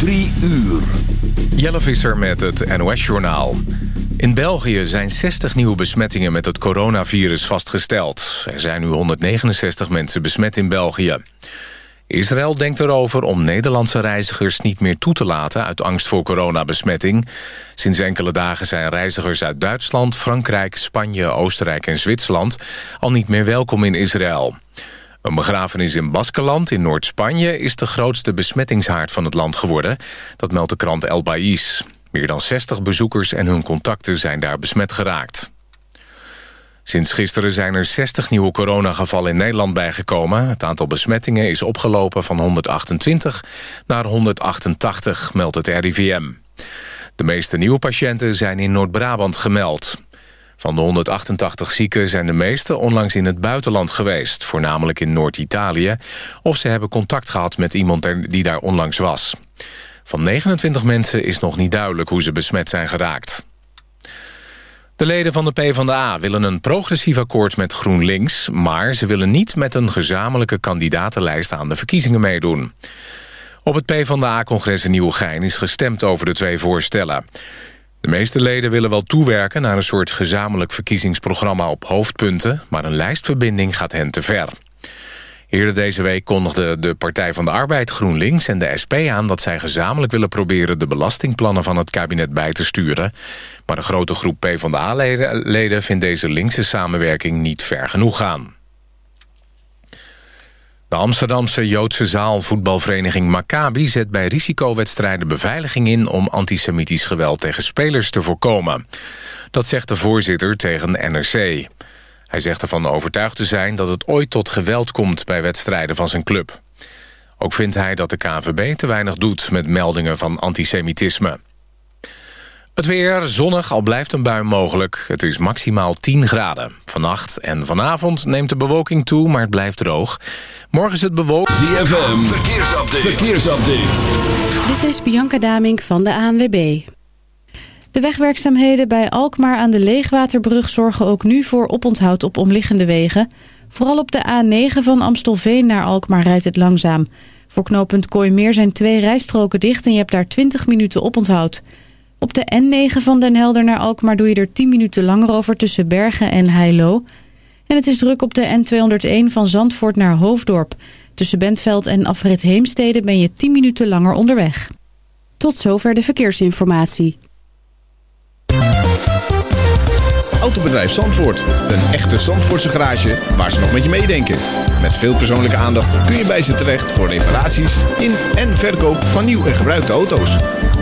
Drie uur. Jelle Visser met het NOS-journaal. In België zijn 60 nieuwe besmettingen met het coronavirus vastgesteld. Er zijn nu 169 mensen besmet in België. Israël denkt erover om Nederlandse reizigers niet meer toe te laten... uit angst voor coronabesmetting. Sinds enkele dagen zijn reizigers uit Duitsland, Frankrijk, Spanje, Oostenrijk en Zwitserland... al niet meer welkom in Israël. Een begrafenis in Baskeland in Noord-Spanje... is de grootste besmettingshaard van het land geworden. Dat meldt de krant El País. Meer dan 60 bezoekers en hun contacten zijn daar besmet geraakt. Sinds gisteren zijn er 60 nieuwe coronagevallen in Nederland bijgekomen. Het aantal besmettingen is opgelopen van 128 naar 188, meldt het RIVM. De meeste nieuwe patiënten zijn in Noord-Brabant gemeld. Van de 188 zieken zijn de meeste onlangs in het buitenland geweest... voornamelijk in Noord-Italië... of ze hebben contact gehad met iemand die daar onlangs was. Van 29 mensen is nog niet duidelijk hoe ze besmet zijn geraakt. De leden van de PvdA willen een progressief akkoord met GroenLinks... maar ze willen niet met een gezamenlijke kandidatenlijst aan de verkiezingen meedoen. Op het PvdA-congres in Nieuwegein is gestemd over de twee voorstellen. De meeste leden willen wel toewerken naar een soort gezamenlijk verkiezingsprogramma op hoofdpunten... maar een lijstverbinding gaat hen te ver. Eerder deze week kondigden de Partij van de Arbeid, GroenLinks en de SP aan... dat zij gezamenlijk willen proberen de belastingplannen van het kabinet bij te sturen. Maar de grote groep PvdA-leden vindt deze linkse samenwerking niet ver genoeg gaan. De Amsterdamse Joodse zaalvoetbalvereniging Maccabi zet bij risicowedstrijden beveiliging in om antisemitisch geweld tegen spelers te voorkomen. Dat zegt de voorzitter tegen NRC. Hij zegt ervan overtuigd te zijn dat het ooit tot geweld komt bij wedstrijden van zijn club. Ook vindt hij dat de KNVB te weinig doet met meldingen van antisemitisme. Het weer zonnig, al blijft een bui mogelijk. Het is maximaal 10 graden. Vannacht en vanavond neemt de bewolking toe, maar het blijft droog. Morgen is het bewolkt. ZFM, verkeersupdate. verkeersupdate. Dit is Bianca Damink van de ANWB. De wegwerkzaamheden bij Alkmaar aan de Leegwaterbrug zorgen ook nu voor oponthoud op omliggende wegen. Vooral op de A9 van Amstelveen naar Alkmaar rijdt het langzaam. Voor knooppunt Kooimeer zijn twee rijstroken dicht en je hebt daar 20 minuten oponthoud. Op de N9 van Den Helder naar Alkmaar doe je er 10 minuten langer over tussen Bergen en Heilo. En het is druk op de N201 van Zandvoort naar Hoofddorp. Tussen Bentveld en Afrit Heemstede ben je 10 minuten langer onderweg. Tot zover de verkeersinformatie. Autobedrijf Zandvoort. Een echte Zandvoortse garage waar ze nog met je meedenken. Met veel persoonlijke aandacht kun je bij ze terecht voor reparaties in en verkoop van nieuw en gebruikte auto's.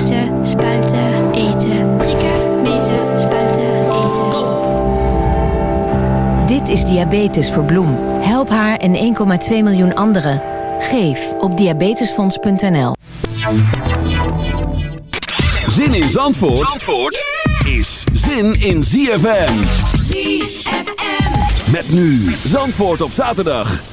meten, spuiten, eten. Prikken, meten, spuiten, eten. Dit is Diabetes voor Bloem. Help haar en 1,2 miljoen anderen. Geef op diabetesfonds.nl. Zin in Zandvoort, Zandvoort is zin in ZFM. ZFM. Met nu Zandvoort op zaterdag.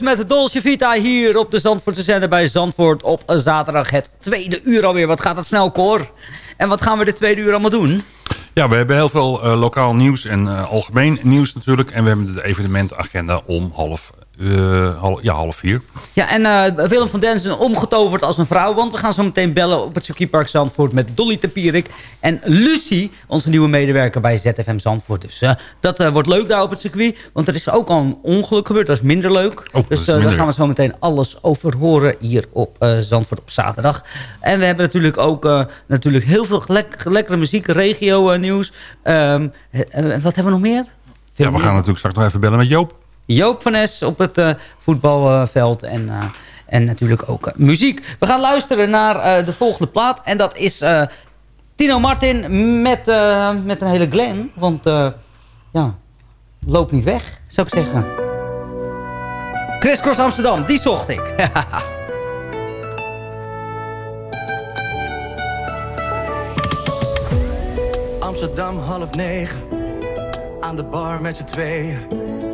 Met Dolce Vita hier op de Zandvoortse zender bij Zandvoort op zaterdag. Het tweede uur alweer. Wat gaat dat snel, Cor? En wat gaan we de tweede uur allemaal doen? Ja, we hebben heel veel eh, lokaal nieuws en eh, algemeen nieuws natuurlijk. En we hebben de evenementagenda om half, eh, ja, half vier. Ja, en eh, Willem van Denzen is omgetoverd als een vrouw. Want we gaan zo meteen bellen op het circuitpark Zandvoort met Dolly Tapierik. En Lucie, onze nieuwe medewerker bij ZFM Zandvoort. Dus eh, dat eh, wordt leuk daar op het circuit. Want er is ook al een ongeluk gebeurd. Dat is minder leuk. Oh, dus eh, daar minder. gaan we zo meteen alles over horen hier op Zandvoort op zaterdag. En we hebben natuurlijk ook natuurlijk heel veel lek- lekkere muziek, regio nieuws. Eh, wat hebben we nog meer? Ja, we gaan natuurlijk straks nog even bellen met Joop. Joop van Es op het eh, voetbalveld en, eh, en natuurlijk ook eh, muziek. We gaan luisteren naar de volgende plaat. En dat is Tino Martin met, met een hele Glen. Want ja, loop niet weg, zou ik zeggen. Chris Cross Amsterdam, die zocht ik. Amsterdam half negen, aan de bar met z'n tweeën.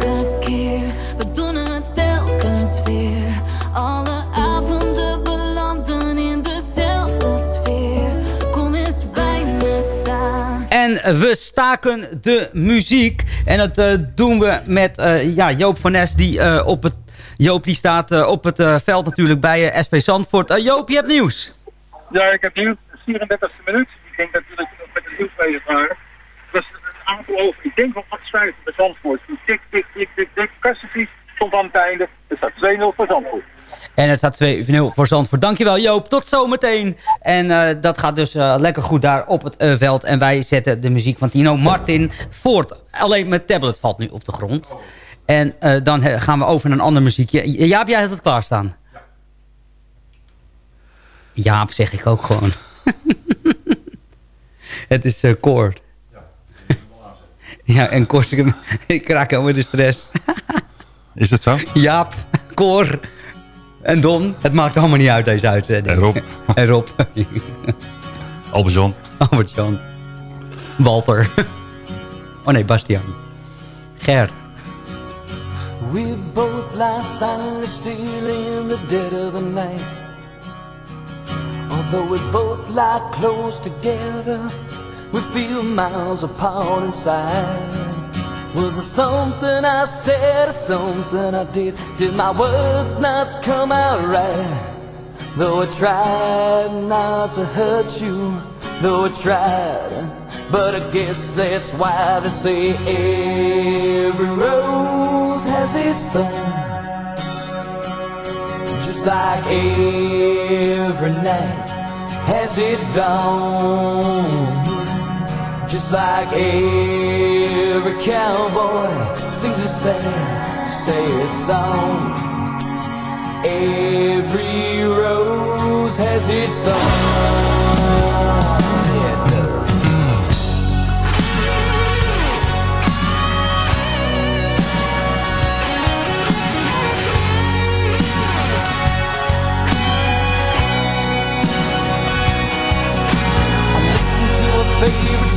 We staken de muziek. En dat eh, doen we met eh, ja, Joop van Nes. Die, eh, op het, Joop die staat op het veld natuurlijk bij SV Zandvoort. Joop, je hebt nieuws. Ja, ik heb nieuws. 34e minuut. Ik denk dat nog met het nieuws bezig waren. Is een aantal over, ik denk wel 8 bij Zandvoort. Tik, tik, tik, tik, tik. Kassenvies stond aan het einde. Er staat 2-0 voor Zandvoort. En het staat 2-0 voor Zandvoort. Dankjewel Joop, tot zometeen. En eh, dat gaat dus eh, lekker goed daar op het eh, veld. En wij zetten de muziek van Tino Martin voort. Alleen mijn tablet valt nu op de grond. En dan gaan we over naar een ander muziekje. Jaap, jij hebt het klaarstaan? Jaap, zeg ik ook gewoon. het is uh, Koord. Ja, en Koor, ik, ik raak helemaal de stress. Is het zo? Jaap, Cor en Don. Het maakt allemaal niet uit deze uitzending. En Rob. En Rob. Albert-Jan. Albert-Jan. Walter. Oh nee, Bastiaan. Ger. We both lie silently still in the dead of the night. Although we both lie close together, we feel miles apart inside. Was it something I said or something I did? Did my words not come out right? Though I tried not to hurt you, though I tried, but I guess that's why they say every rose has its thorn. Just like every night has its dawn. Just like every cowboy sings a sad, sad song. Every rose has its thorn.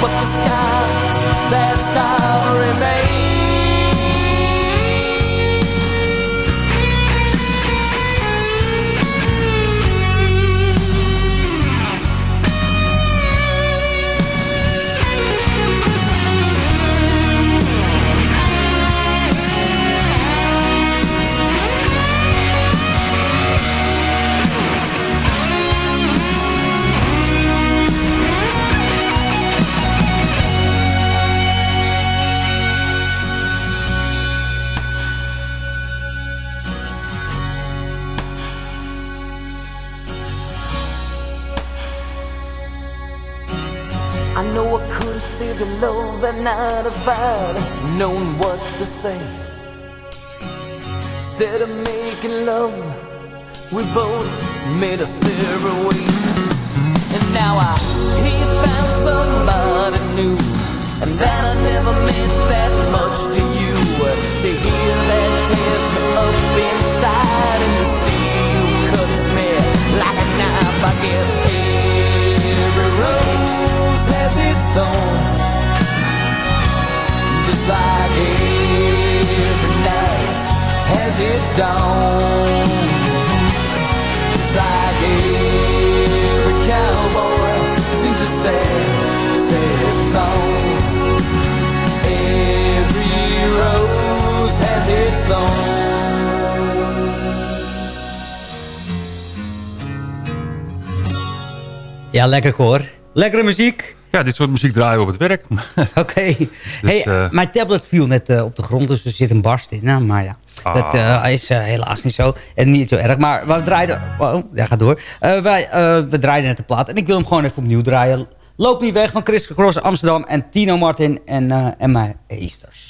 But the scar, that scar remains. A love that night if I'd known what to say. Instead of making love We both made a several ways. And now I every has. Ja, lekker koor. Lekkere muziek. Ja, dit soort muziek draaien op het werk. Oké. hey, eh, mijn tablet viel net eh, op de grond, dus er zit een barst in. Nou, maar ja, Ah. dat eh, is eh, helaas niet zo. En niet zo erg. Maar we draaiden... Oh, ja, ga door. Eh, wij, eh, we draaiden net de plaat. En ik wil hem gewoon even opnieuw draaien. Loop niet weg van Chris Cross Amsterdam en Tino Martin en eh Emma Easters.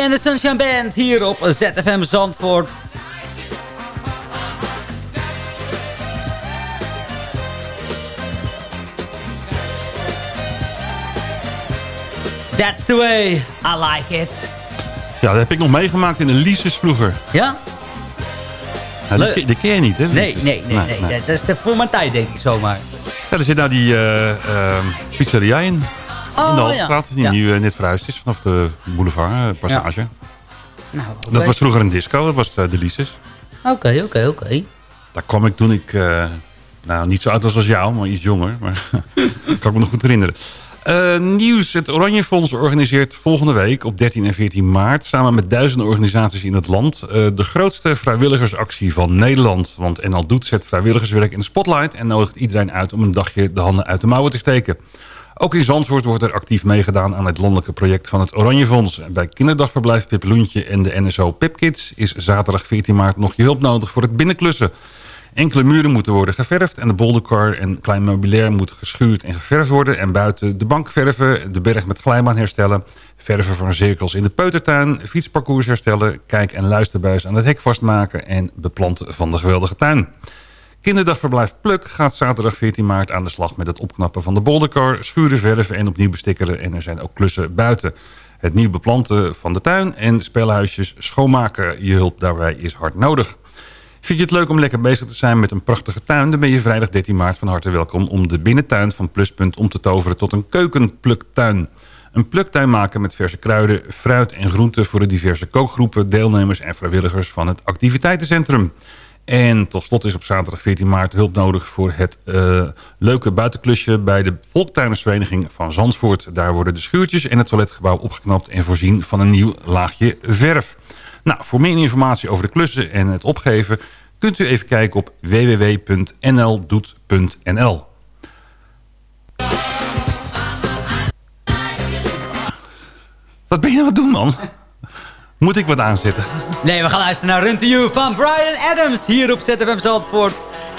En de Sunshine Band hier op ZFM Zandvoort. That's the way, I like it. Ja, dat heb ik nog meegemaakt in de Lises vroeger. Ja? Nou, Leuk. ken- je niet, hè? Nee, nee, nee, nee. Dat is de voor mijn tijd, denk ik zomaar. Ja, er zit nou die ehm, pizzeria in. Oh, in de ja. Halstraat, die Ja. nu eh, net verhuisd is vanaf de boulevard eh, passage. Nou. Dat was vroeger een disco, dat was eh, de Lises. Oké, oké, oké. Daar kwam ik toen ik, nou niet zo oud was als jou, maar iets jonger. Maar dat kan ik me nog goed herinneren. Nieuws. Het Oranje Fonds organiseert volgende week op 13 en 14 maart... samen met duizenden organisaties in het land... de grootste vrijwilligersactie van Nederland. Want NL Doet zet vrijwilligerswerk in de spotlight... en nodigt iedereen uit om een dagje de handen uit de mouwen te steken. Ook in Zandvoort wordt er actief meegedaan aan het landelijke project van het Oranje Fonds. Bij kinderdagverblijf Pip Loentje en de NSO Pipkids... is zaterdag 14 maart nog je hulp nodig voor het binnenklussen. Enkele muren moeten worden geverfd en de boldercar en klein meubilair moet geschuurd en geverfd worden. En buiten de bank verven, de berg met glijbaan herstellen, verven van cirkels in de peutertuin, fietsparcours herstellen, kijk- en luisterbuis aan het hek vastmaken en beplanten van de geweldige tuin. Kinderdagverblijf Pluk gaat zaterdag 14 maart aan de slag met het opknappen van de boldercar, schuren, verven en opnieuw bestikkeren. En er zijn ook klussen buiten. Het nieuw beplanten van de tuin en speelhuisjes schoonmaken. Je hulp daarbij is hard nodig. Vind je het leuk om lekker bezig te zijn met een prachtige tuin? Dan ben je vrijdag 13 maart van harte welkom om de binnentuin van Pluspunt om te toveren tot een keukenpluktuin. Een pluktuin maken met verse kruiden, fruit en groenten voor de diverse kookgroepen, deelnemers en vrijwilligers van het activiteitencentrum. En tot slot is op zaterdag 14 maart hulp nodig voor het eh, leuke buitenklusje bij de Volktuinersvereniging van Zandvoort. Daar worden de schuurtjes en het toiletgebouw opgeknapt en voorzien van een nieuw laagje verf. Nou, voor meer informatie over de klussen en het opgeven kunt u even kijken op www.nldoet.nl. Wat ben je nou aan het doen, man? Moet ik wat aanzetten? Nee, we gaan luisteren naar Run to You van Brian Adams hier op ZFM Zandvoort.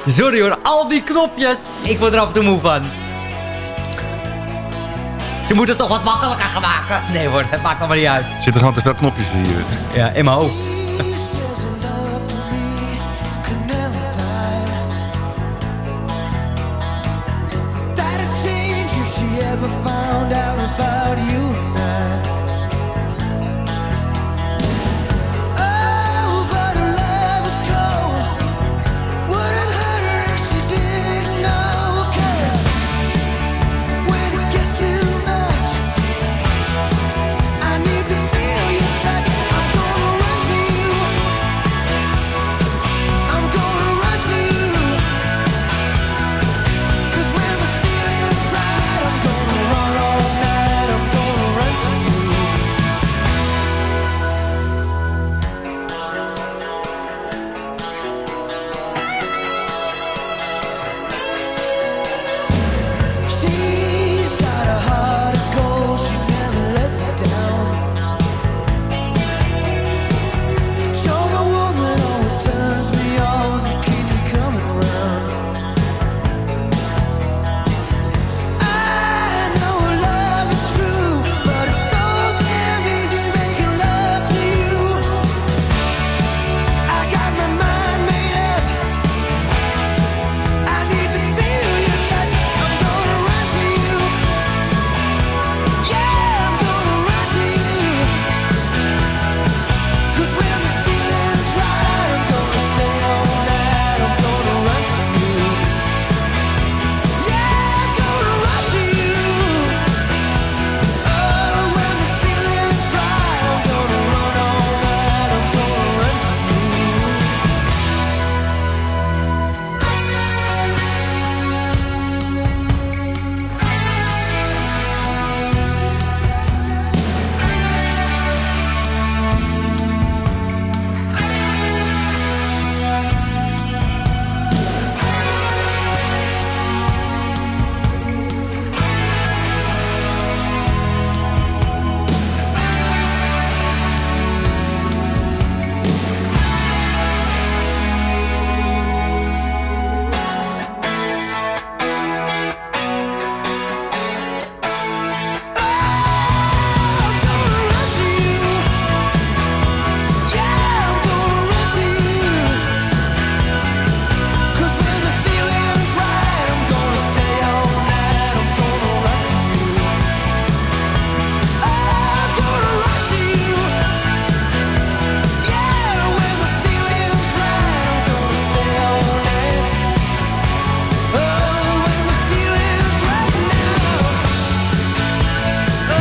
Sorry hoor, al die knopjes. Ik word er af en toe moe van. Ze moeten het toch wat makkelijker gaan maken. Nee hoor, het maakt allemaal niet uit. Zitten gewoon te veel knopjes hier. Ja, in mijn hoofd.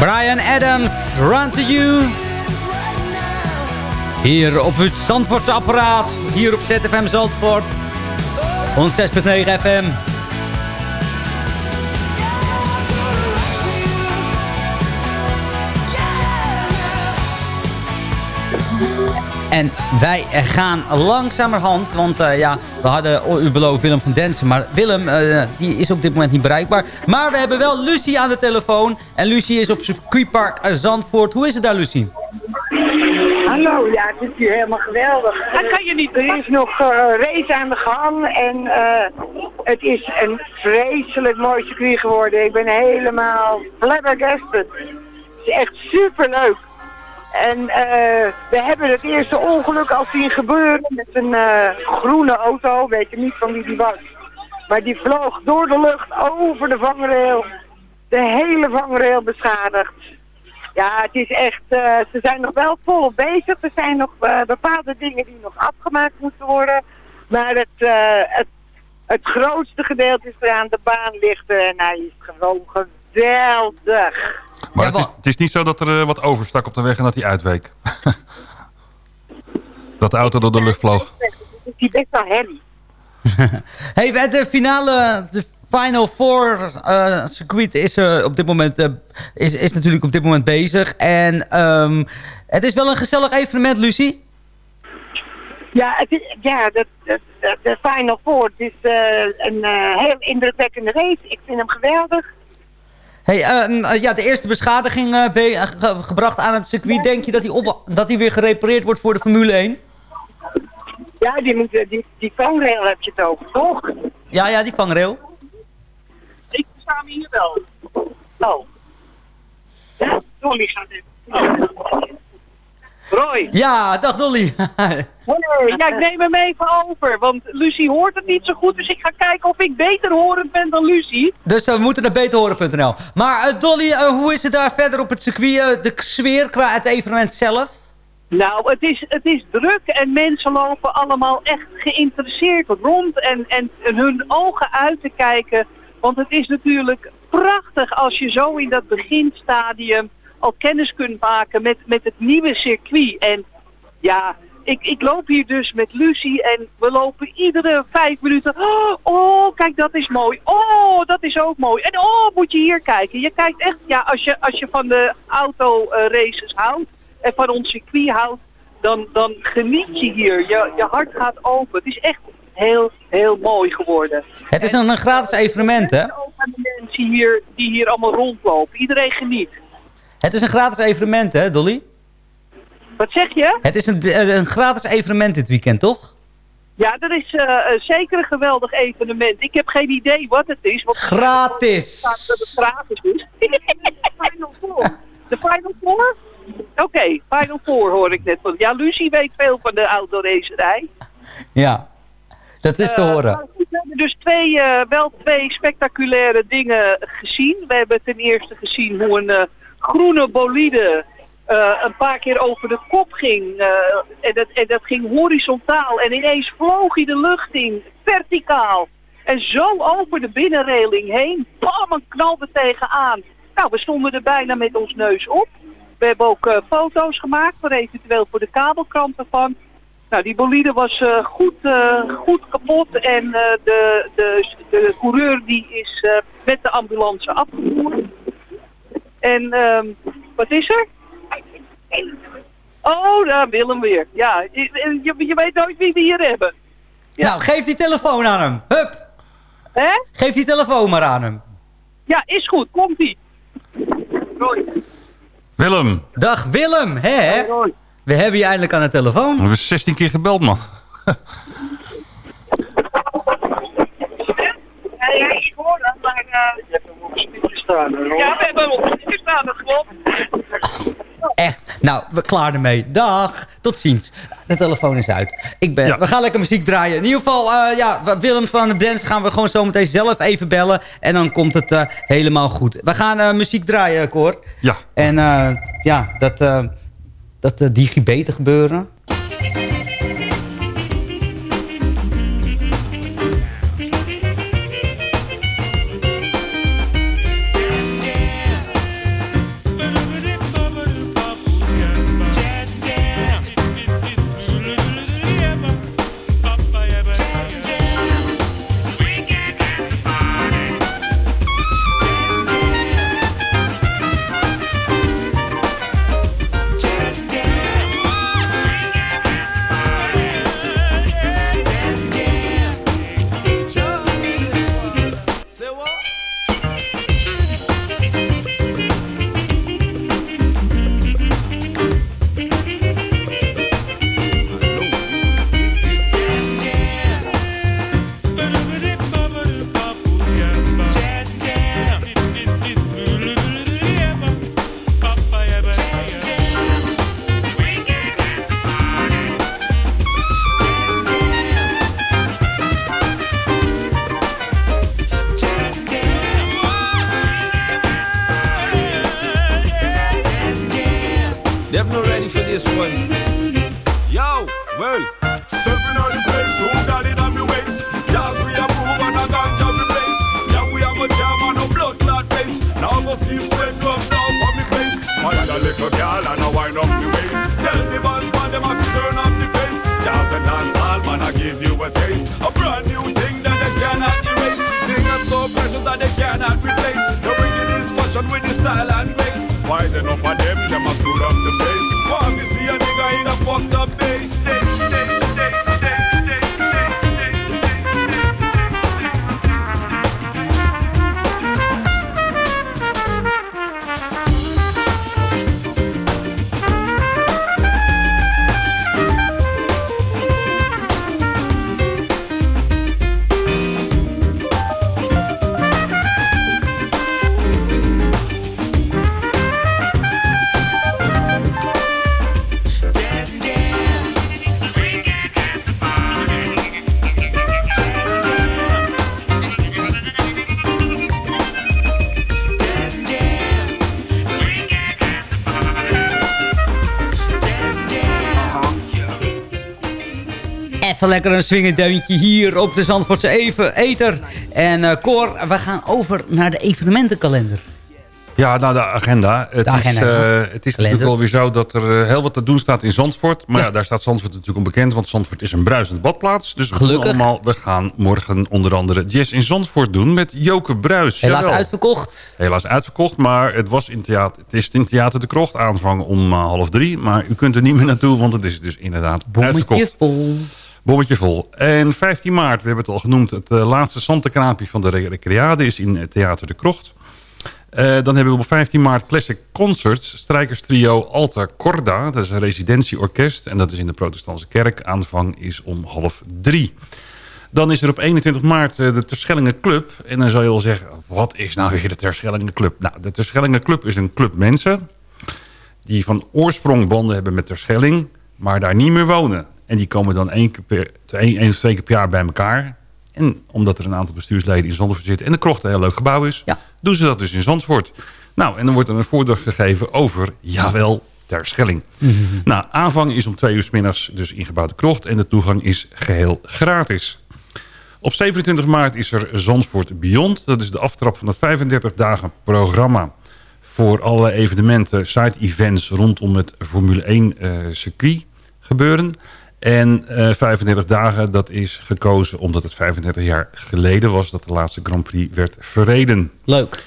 Brian Adams, Run to You. Hier op het Zandvoortse apparaat. Hier op ZFM Zandvoort. 106.9 FM. En wij gaan langzamerhand, want uh, ja, we hadden u beloofd Willem van Densen. Maar Willem, uh, die is op dit moment niet bereikbaar. Maar we hebben wel Lucie aan de telefoon. En Lucie is op circuitpark Zandvoort. Hoe is het daar, Lucie? Hallo, ja, het is hier helemaal geweldig. Dat kan je niet. Er is nog uh, race aan de gang en het is een vreselijk mooi circuit geworden. Ik ben helemaal flabbergasted. Het is echt superleuk. En uh, we hebben het eerste ongeluk al zien gebeuren met een uh, groene auto. Weet je niet van wie die was. Maar die vloog door de lucht over de vangrail. De hele vangrail beschadigd. Ja, het is echt, uh, ze zijn nog wel volop bezig. Er zijn nog bepaalde dingen die nog afgemaakt moeten worden. Maar het, het, het grootste gedeelte is er aan de baan ligt en hij is gewoon geweldig. Maar het, is, het, is, niet zo dat er uh, wat overstak op de weg en dat hij uitweek. dat de auto door de lucht vloog. Het is best wel herrie. hey, de finale, de Final Four uh, circuit is, uh, op dit moment, is, is natuurlijk op dit moment bezig. En um, het is wel een gezellig evenement, Lucie. Ja, het is, ja de, de, de Final Four het is een heel indrukwekkende race. Ik vind hem geweldig. Hey, uh, ja, de eerste beschadiging uh, ge gebracht aan het circuit. Denk je dat hij, op, dat weer gerepareerd wordt voor de Formule 1? Ja, die, die, die vangrail heb je het over, toch? Ja, ja, die vangrail. Ik sta hier wel. Oh. Ja, Dolly gaat even. Oh. Roy. Ja, dag Dolly. hey, ja, ik neem hem even over, want Lucie hoort het niet zo goed, dus ik ga kijken of ik beter horend ben dan Lucie. Dus uh, we moeten naar beterhoren.nl. Maar uh, Dolly, uh, hoe is het daar verder op het circuit, de sfeer qua het evenement zelf? Nou, het is, het is druk en mensen lopen allemaal echt geïnteresseerd rond en, en hun ogen uit te kijken. Want het is natuurlijk prachtig als je zo in dat beginstadium al kennis kunt maken met, met het nieuwe circuit. En ja, ik, ik loop hier dus met Lucie en we lopen iedere vijf minuten. Oh, kijk, dat is mooi. Oh, dat is ook mooi. En oh, moet je hier kijken. Je kijkt echt, ja, als je, als je van de autoraces houdt en van ons circuit houdt, dan, dan geniet je hier. Je, je hart gaat open. Het is echt heel, heel mooi geworden. Het is dan een gratis evenement, hè? Ook aan de mensen hier, die hier allemaal rondlopen. Iedereen geniet. Het is een gratis evenement, hè, Dolly? Wat zeg je? Het is een, een gratis evenement dit weekend, toch? Ja, dat is uh, zeker een geweldig evenement. Ik heb geen idee wat het is. Want gratis! Dat het gratis is. Final Four. De Final Four? Oké, okay, Final Four hoor ik net van. Ja, Lucie weet veel van de autoracerij. Ja, dat is te uh, horen. We hebben dus twee, uh, wel twee spectaculaire dingen gezien. We hebben ten eerste gezien hoe een groene bolide uh, een paar keer over de kop ging. Uh, en, dat, en dat ging horizontaal. En ineens vloog hij de lucht in, verticaal. En zo over de binnenreling heen. Bam, en knalde tegenaan. Nou, we stonden er bijna met ons neus op. We hebben ook uh, foto's gemaakt, voor eventueel voor de kabelkranten van. Nou, die bolide was goed, goed kapot. En de, de, de coureur die is met de ambulance afgevoerd. En um, wat is er? Oh, daar Willem weer. Ja, je, je, je, weet nooit wie we hier hebben. Ja. Nou, geef die telefoon aan hem. Hup. Hè? Geef die telefoon maar aan hem. Ja, is goed. Komt-ie. Willem. Dag Willem, hè? We hebben je eindelijk aan de telefoon. We hebben 16 keer gebeld, man. Ja, ik hoor dat, maar... Uh... Je hebt hem op speaker staan, Ja, we hebben hem op speaker staan, dat klopt. Echt. Nou, we klaar ermee. Dag. Tot ziens. De telefoon is uit. Ik ben, ja. We gaan lekker muziek draaien. In ieder geval, uh, ja, Willem van de Dance gaan we gewoon zo meteen zelf even bellen. En dan komt het uh, helemaal goed. We gaan uh, muziek draaien, Cor. Ja. En ja, dat, dat digibeten gebeuren. Even lekker een swingerdeuntje hier op de Zandvoortse even Eter. En eh Cor, we gaan over naar de evenementenkalender. Ja, nou de agenda. Het De agenda, is, eh, het is natuurlijk wel weer zo dat er eh, heel wat te doen staat in Zandvoort. Maar ja, daar staat Zandvoort natuurlijk onbekend. Want Zandvoort is een bruisend badplaats. Dus we, Gelukkig. allemaal, we gaan morgen onder andere Jazz in Zandvoort doen met Joke Bruis. Helaas Jawel. uitverkocht. Helaas uitverkocht, maar het, was in theater, het is in Theater de Krocht aanvang om eh, half drie. Maar u kunt er niet meer naartoe, want het is dus inderdaad Bommetje uitverkocht. vol. Bommetje vol. En 15 maart, we hebben het al genoemd, het eh, laatste Santekraapje van de Re- Recreade is in eh, Theater de Krocht. Eh, dan hebben we op 15 maart Classic Concerts, strijkerstrio Alta Corda. Dat is een residentieorkest en dat is in de protestantse kerk. Aanvang is om half drie. Dan is er op 21 maart de Terschellingen Club. En dan zou je wel zeggen, wat is nou weer de Terschellingen Club? Nou, de Terschellingen Club is een club mensen... die van oorsprong banden hebben met Terschelling... maar daar niet meer wonen. En die komen dan één, keer per, één, één of twee keer per jaar bij elkaar. En omdat er een aantal bestuursleden in Zandvoort zitten... en de krocht een heel leuk gebouw is... doen ze dat dus in Zandvoort. Nou, en dan wordt er een voordracht gegeven over, jawel, Terschelling. Nou, aanvang is om twee uur 's middags dus ingebouwde krocht... en de toegang is geheel gratis. Op 27 maart is er Zandvoort Beyond. Dat is de aftrap van het 35 dagen programma... voor alle evenementen, side-events rondom het Formule 1 eh, circuit gebeuren. En eh 35 dagen, dat is gekozen omdat het 35 jaar geleden was... dat de laatste Grand Prix werd verreden. Leuk.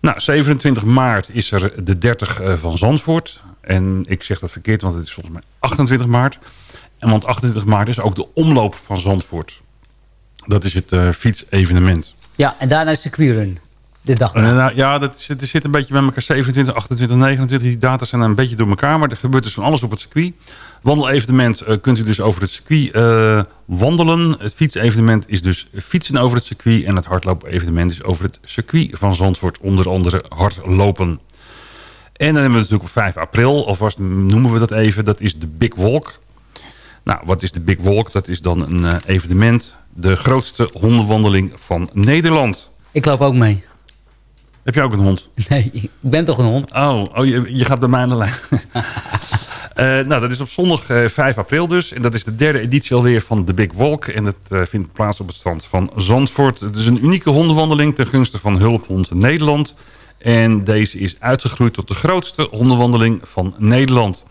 Nou, 27 maart is er de 30 eh, van Zandvoort. En ik zeg dat verkeerd, want het is volgens mij 28 maart. En want 28 maart is ook de omloop van Zandvoort. Dat is het eh, fietsevenement. Ja, en daarna is de circuitrun. De dag En, erna. nou, ja, dat het zit een beetje bij elkaar. 27, 28, 29. Die data zijn een beetje door elkaar. Maar er gebeurt dus van alles op het circuit. Wandelevenement eh, kunt u dus over het circuit eh, wandelen. Het fietsevenement is dus fietsen over het circuit. En het hardlopen-evenement is over het circuit van Zandvoort. Onder andere hardlopen. En dan hebben we natuurlijk op 5 april, alvast noemen we dat even. Dat is de Big Walk. Nou, wat is de Big Walk? Dat is dan een eh, evenement. De grootste hondenwandeling van Nederland. Ik loop ook mee. Heb jij ook een hond? Nee, ik ben toch een hond? Oh, oh je, je gaat bij mij aan de lijn. Eh, nou, dat is op zondag eh, 5 april dus. En dat is de derde editie alweer van The Big Walk. En dat eh, vindt plaats op het strand van Zandvoort. Het is een unieke hondenwandeling ten gunste van Hulphond Nederland. En deze is uitgegroeid tot de grootste hondenwandeling van Nederland.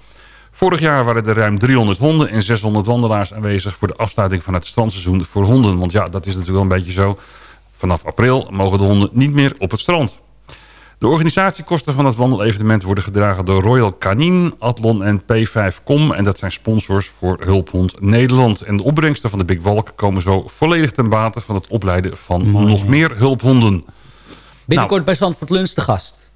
Vorig jaar waren er ruim 300 honden en 600 wandelaars aanwezig... voor de afsluiting van het strandseizoen voor honden. Want ja, dat is natuurlijk wel een beetje zo. Vanaf april mogen de honden niet meer op het strand. De organisatiekosten van het wandelevenement worden gedragen door Royal Canin, Adlon en P5Com. En dat zijn sponsors voor Hulphond Nederland. En de opbrengsten van de Big Walk komen zo volledig ten bate van het opleiden van nog meer hulphonden. Binnenkort bij Zandvoort Lunch te gast.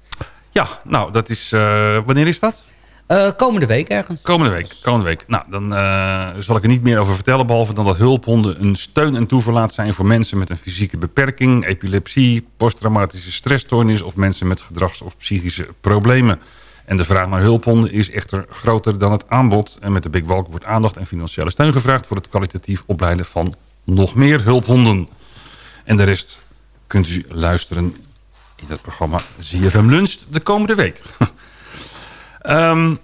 Ja, nou, dat is... eh, wanneer is dat? Eh, komende week ergens. Komende week, komende week. Nou, dan eh, zal ik er niet meer over vertellen... behalve dan dat hulphonden een steun en toeverlaat zijn... voor mensen met een fysieke beperking, epilepsie... posttraumatische stressstoornis... of mensen met gedrags- of psychische problemen. En de vraag naar hulphonden is echter groter dan het aanbod. En met de Big Walk wordt aandacht en financiële steun gevraagd... voor het kwalitatief opleiden van nog meer hulphonden. En de rest kunt u luisteren in het programma ZFM Lunch de komende week. Ehm,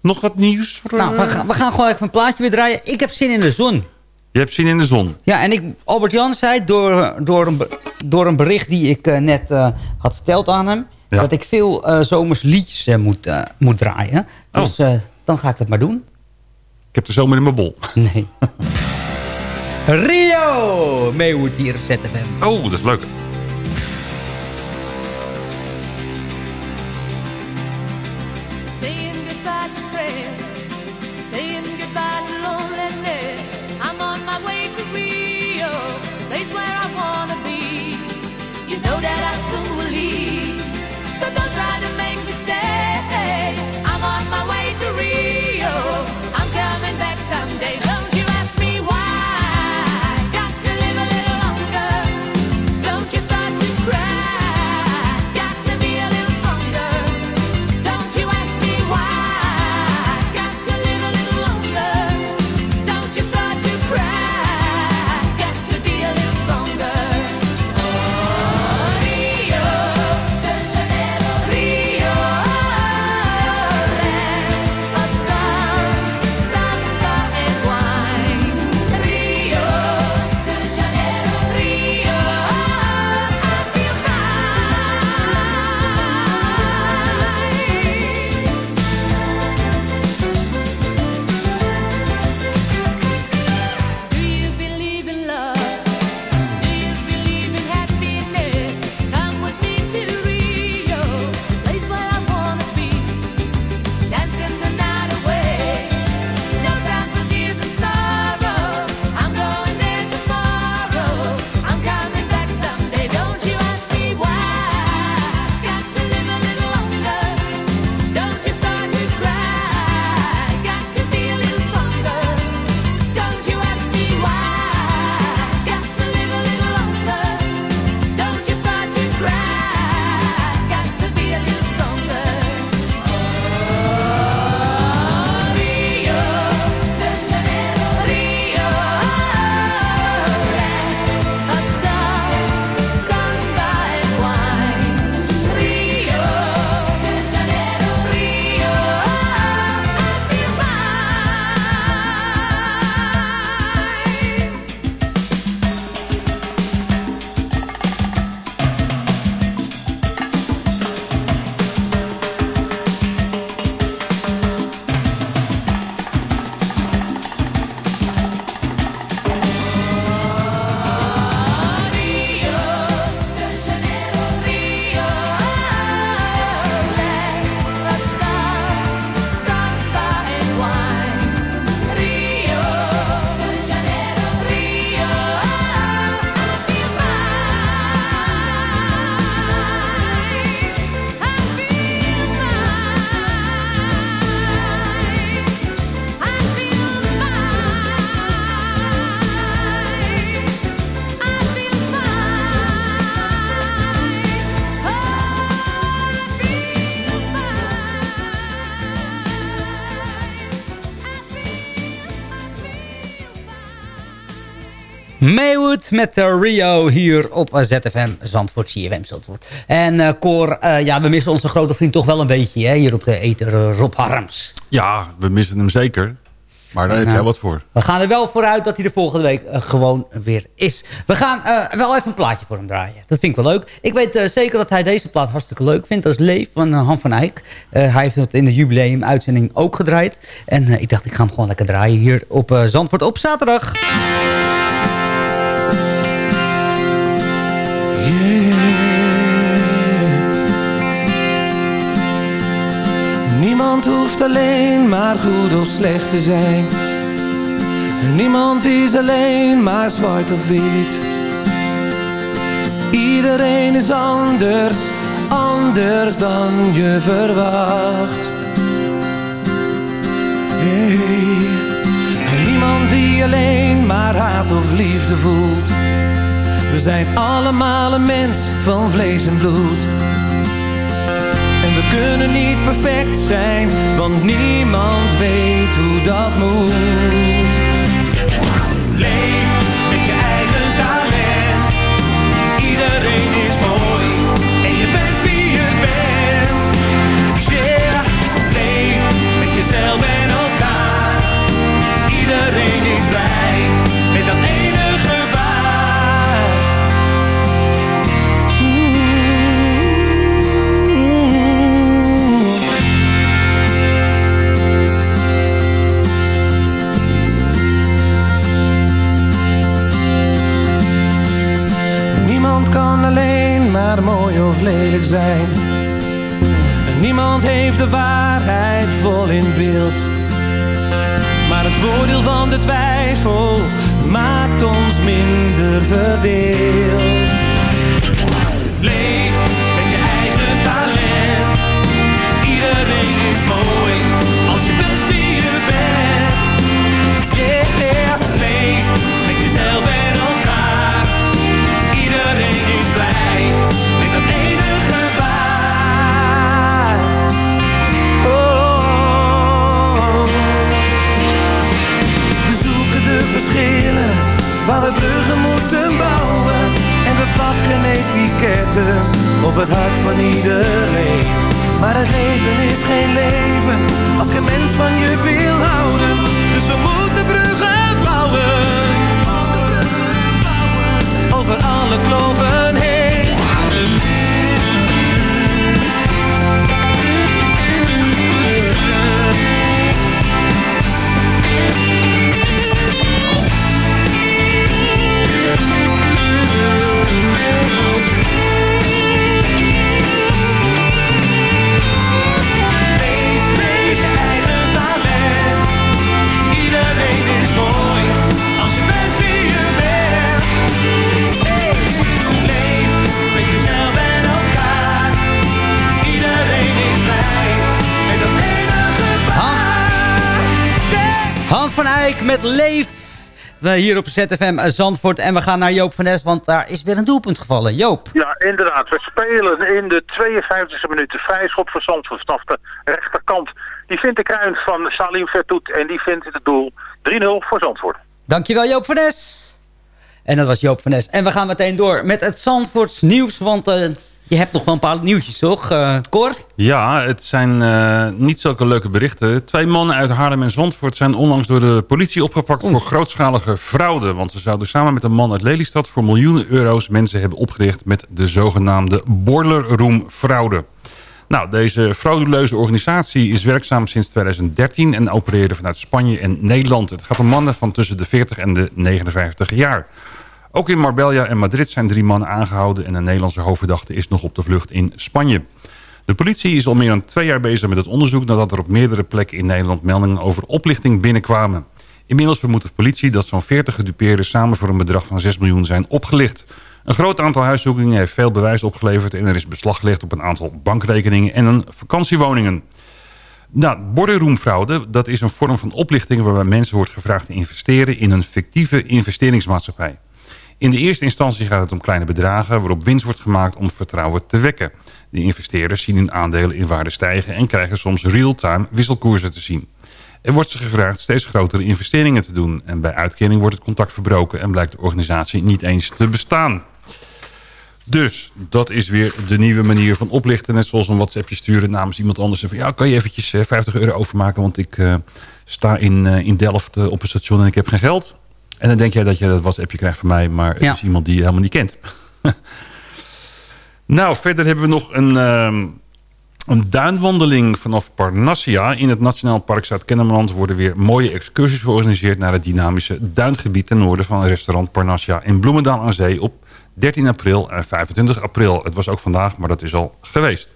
nog wat nieuws? Voor, Nou, we gaan, we gaan gewoon even een plaatje weer draaien. Ik heb zin in de zon. Je hebt zin in de zon. Ja, en ik, Albert Jan zei door, door, een, door een bericht die ik eh, net eh, had verteld aan hem... Ja. dat ik veel eh, zomers liedjes moet, moet draaien. Dus eh, dan ga ik dat maar doen. Ik heb de zomer in mijn bol. Nee. Rio! Meewood hier op ZFM. Oh, dat is leuk. Met Rio hier op ZFM Zandvoort, CFM Zandvoort. En eh Cor, eh, ja, we missen onze grote vriend toch wel een beetje hè, hier op de Eter, eh, Rob Harms. Ja, we missen hem zeker. Maar daar heb jij wat voor. We gaan er wel vooruit dat hij de volgende week gewoon weer is. We gaan wel even een plaatje voor hem draaien. Dat vind ik wel leuk. Ik weet zeker dat hij deze plaat hartstikke leuk vindt. Dat is Leef van Han van Eyck. Hij heeft het in de jubileum-uitzending ook gedraaid. En ik dacht, ik ga hem gewoon lekker draaien hier op Zandvoort op zaterdag. Niemand hoeft alleen maar goed of slecht te zijn. Niemand is alleen maar zwart of wit. Iedereen is anders, anders dan je verwacht. Hey. Niemand die alleen maar haat of liefde voelt. We zijn allemaal een mens van vlees en bloed. We kunnen niet perfect zijn, want niemand weet hoe dat moet. Maar mooi of lelijk zijn. En niemand heeft de waarheid vol in beeld. Maar het voordeel van de twijfel maakt ons minder verdeeld. Moeten bouwen. En we pakken etiketten op het hart van iedereen. Maar het leven is geen leven als geen mens van je wil houden. Dus we moeten bruggen bouwen. Over alle kloven heen. Met Leef. We hier op ZFM Zandvoort. En we gaan naar Joop van Nes, want daar is weer een doelpunt gevallen. Joop. Ja, inderdaad. We spelen in de 52e minuut de vrije schop van Zandvoort vanaf de rechterkant. Die vindt de kruin van Salim Vertoet en die vindt het doel 3-0 voor Zandvoort. Dankjewel Joop van Nes. En dat was Joop van Nes. En we gaan meteen door met het Zandvoorts nieuws. Want eh, je hebt nog wel een paar nieuwtjes, toch? Eh Cor? Ja, het zijn eh, niet zulke leuke berichten. Twee mannen uit Haarlem en Zandvoort zijn onlangs door de politie opgepakt... voor grootschalige fraude. Want ze zouden samen met een man uit Lelystad... voor miljoenen euro's mensen hebben opgericht... met de zogenaamde Borler Room fraude. Nou, deze frauduleuze organisatie is werkzaam sinds 2013... en opereerde vanuit Spanje en Nederland. Het gaat om mannen van tussen de 40 en de 59 jaar. Ook in Marbella en Madrid zijn drie mannen aangehouden... en een Nederlandse hoofdverdachte is nog op de vlucht in Spanje. De politie is al meer dan twee jaar bezig met het onderzoek... nadat er op meerdere plekken in Nederland meldingen over oplichting binnenkwamen. Inmiddels vermoedt de politie dat zo'n 40 gedupeerden... samen voor een bedrag van 6 miljoen zijn opgelicht. Een groot aantal huiszoekingen heeft veel bewijs opgeleverd... en er is beslag gelegd op een aantal bankrekeningen en een vakantiewoningen. Nou, borderroomfraude, dat is een vorm van oplichting... waarbij mensen wordt gevraagd te investeren in een fictieve investeringsmaatschappij. In de eerste instantie gaat het om kleine bedragen... waarop winst wordt gemaakt om vertrouwen te wekken. De investeerders zien hun aandelen in waarde stijgen... en krijgen soms real-time wisselkoersen te zien. Er wordt ze gevraagd steeds grotere investeringen te doen... en bij uitkering wordt het contact verbroken... en blijkt de organisatie niet eens te bestaan. Dus dat is weer de nieuwe manier van oplichten. Net zoals een WhatsAppje sturen namens iemand anders. En van, ja, kan je eventjes eh, 50 euro overmaken... want ik eh, sta in, eh, in Delft eh, op een station en ik heb geen geld. En dan denk jij dat je dat WhatsAppje krijgt van mij... maar het Ja. is iemand die je helemaal niet kent. nou, verder hebben we nog een... ehm, een duinwandeling vanaf Parnassia. In het Nationaal Park Zuid-Kennemerland worden weer mooie excursies georganiseerd... naar het dynamische duingebied ten noorden van restaurant Parnassia in Bloemendaal aan Zee... op 13 april en 25 april. Het was ook vandaag, maar dat is al geweest.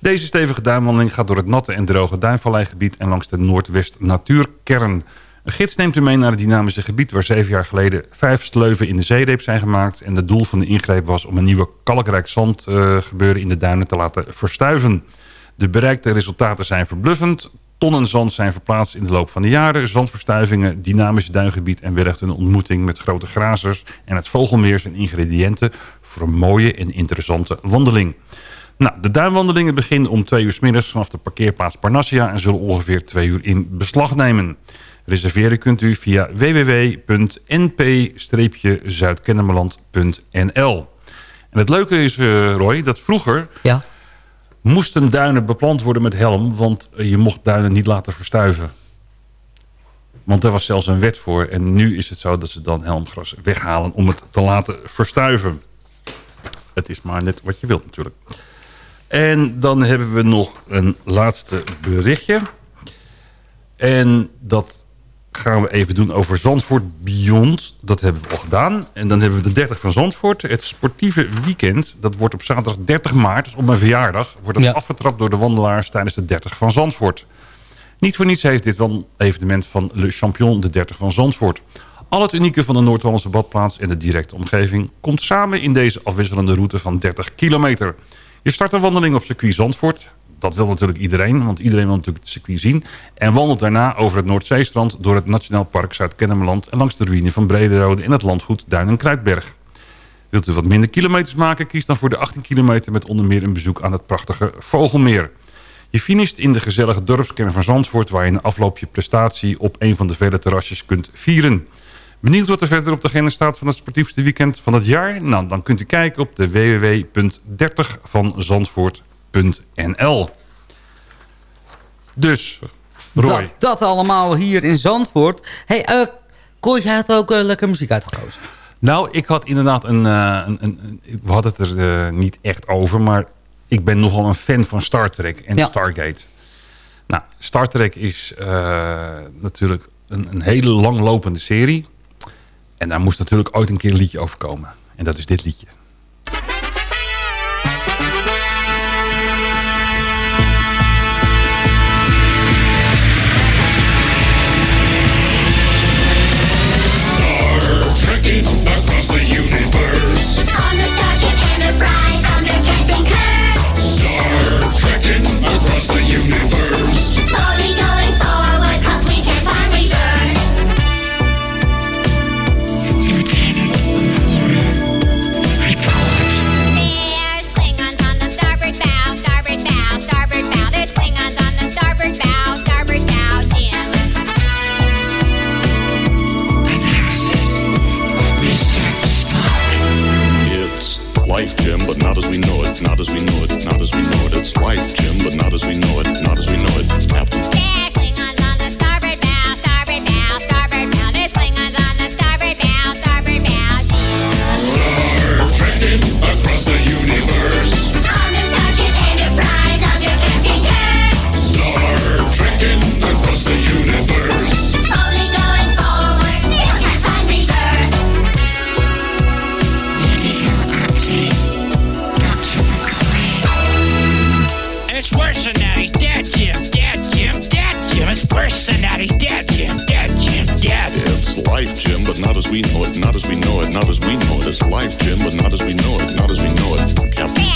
Deze stevige duinwandeling gaat door het natte en droge duinvalleigebied... en langs de Noordwest Natuurkern. Een gids neemt u mee naar het dynamische gebied... waar zeven jaar geleden vijf sleuven in de zeereep zijn gemaakt... en het doel van de ingreep was om een nieuwe kalkrijk zand eh, in de duinen te laten verstuiven. De bereikte resultaten zijn verbluffend. Tonnen zand zijn verplaatst in de loop van de jaren. Zandverstuivingen, dynamisch duingebied en wellicht een ontmoeting met grote grazers. En het vogelmeer zijn ingrediënten voor een mooie en interessante wandeling. Nou, de duinwandelingen beginnen om twee uur 's middags vanaf de parkeerplaats Parnassia... en zullen ongeveer twee uur in beslag nemen. Reserveren kunt u via www.np-zuidkennemerland.nl. En het leuke is, eh, Roy, dat vroeger... Ja. moesten duinen beplant worden met helm... want eh, je mocht duinen niet laten verstuiven. Want daar was zelfs een wet voor. En nu is het zo dat ze dan helmgras weghalen om het te laten verstuiven. Het is maar net wat je wilt natuurlijk. En dan hebben we nog een laatste berichtje. En dat gaan we even doen over Zandvoort Beyond. Dat hebben we al gedaan. En dan hebben we de 30 van Zandvoort. Het sportieve weekend, dat wordt op zaterdag 30 maart, dus op mijn verjaardag... wordt dat afgetrapt door de wandelaars tijdens de 30 van Zandvoort. Niet voor niets heeft dit wel evenement van Le Champion, de 30 van Zandvoort. Al het unieke van de Noord-Hollandse badplaats en de directe omgeving... komt samen in deze afwisselende route van 30 kilometer. Je start een wandeling op circuit Zandvoort. Dat wil natuurlijk iedereen, want iedereen wil natuurlijk het circuit zien. En wandelt daarna over het Noordzeestrand... door het Nationaal Park Zuid-Kennemerland... en langs de ruïne van Brederode in het landgoed Duin en Kruidberg. Wilt u wat minder kilometers maken? Kies dan voor de 18 kilometer... met onder meer een bezoek aan het prachtige Vogelmeer. Je finisht in de gezellige dorpskern van Zandvoort... waar je in afloop je prestatie op een van de vele terrasjes kunt vieren. Benieuwd wat er verder op de agenda staat van het sportiefste weekend van het jaar? Nou, dan kunt u kijken op de www.30vanzandvoort.nl. Dus, Roy. Dat, dat allemaal hier in Zandvoort. hey, Kooi, jij had ook eh, lekker muziek uitgekozen. Nou, ik had inderdaad een... eh, een, een, we hadden het er niet echt over, maar ik ben nogal een fan van Star Trek en Ja. Stargate. Nou, Star Trek is natuurlijk een, een hele langlopende serie. En daar moest natuurlijk ooit een keer een liedje over komen. En dat is dit liedje. As we know it, not as we know it. It's life, Jim, but not as we know it, not as we know it, It's worse than that. He's dead, Jim. Dead, Jim. Dead, Jim. It's worse than that. He's dead, Jim. Dead, Jim. Dead. It's life, Jim, but not as we know it, not as we know it, not as we know it. It's life, Jim, but not as we know it, not as we know it, Captain.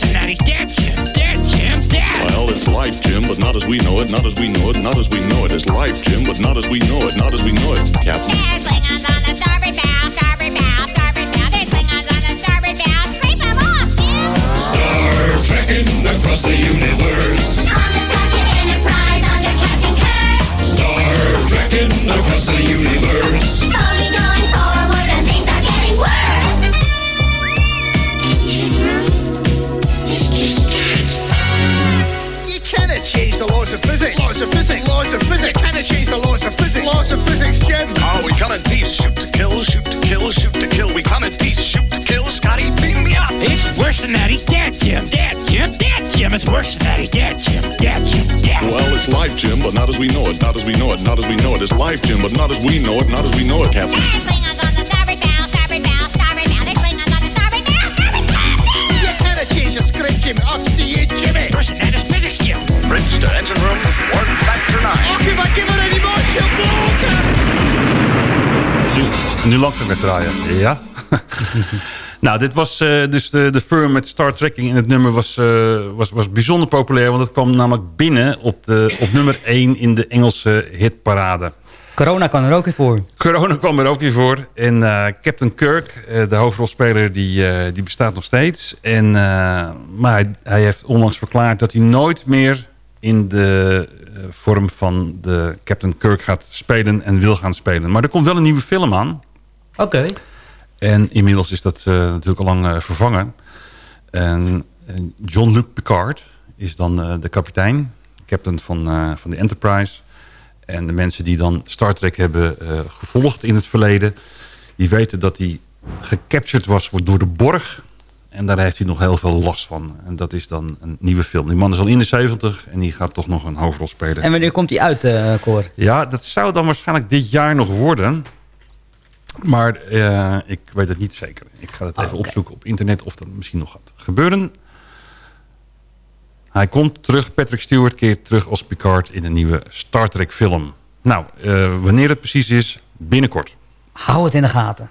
Jim. It's worse than that. He's dead, Jim. Dead, Jim. Dead. Well, it's life, Jim, but not as we know it, not as we know it, not as we know it. It's life, Jim, but not as we know it, not as we know it, Captain. There's Klingons on the starboard bow, starboard bow, starboard bow. There's Klingons on the starboard bow. Scrape 'em off, Jim. Star trekking across the universe. On the Starship Enterprise under Captain Kirk. Star trekking across the universe. Of physics. Laws of physics. Laws of physics. Cannot change the laws of physics. Laws of physics, Jim. Ah, we come in peace, shoot to kill, shoot to kill, shoot to kill. We come in peace, shoot to kill. Scotty, beam me up. It's worse than that. He's dead, Jim. Dead, Jim. Dead, Jim. It's worse than that. He's dead, Jim. Dead, Jim. Dead. Well, it's life, Jim, but not as we know it, not as we know it, not as we know it. It's life, Jim, but not as we know it, not as we know it, Captain. Bridge to engine room, warp factor 9. Oh, if I give it any more, she'll. Nu, nu langzaam wegdraaien. Ja. nou, dit was eh, dus de, de firm met Star Trekking. En het nummer was, eh, was, was bijzonder populair. Want het kwam namelijk binnen op, de, op nummer 1 in de Engelse hitparade. Corona kan er ook weer voor. Corona kwam er ook weer voor. En eh, Captain Kirk, eh, de hoofdrolspeler, die, eh, die bestaat nog steeds. En, eh, maar hij, hij heeft onlangs verklaard dat hij nooit meer in de eh, vorm van de Captain Kirk gaat spelen en wil gaan spelen. Maar er komt wel een nieuwe film aan. Oké. En inmiddels is dat eh, natuurlijk al lang eh, vervangen. En John-Luc Picard is dan de kapitein, captain van, van de Enterprise. En de mensen die dan Star Trek hebben gevolgd in het verleden... die weten dat hij gecaptured was door de Borg. En daar heeft hij nog heel veel last van. En dat is dan een nieuwe film. Die man is al in de 70 en die gaat toch nog een hoofdrol spelen. En wanneer komt hij uit, uh, Cor? Ja, dat zou dan waarschijnlijk dit jaar nog worden. Maar eh, ik weet het niet zeker. Ik ga het oh, even opzoeken op internet of dat misschien nog gaat gebeuren. Hij komt terug, Patrick Stewart keert terug als Picard in een nieuwe Star Trek film. Nou, eh, wanneer het precies is, binnenkort. Hou het in de gaten.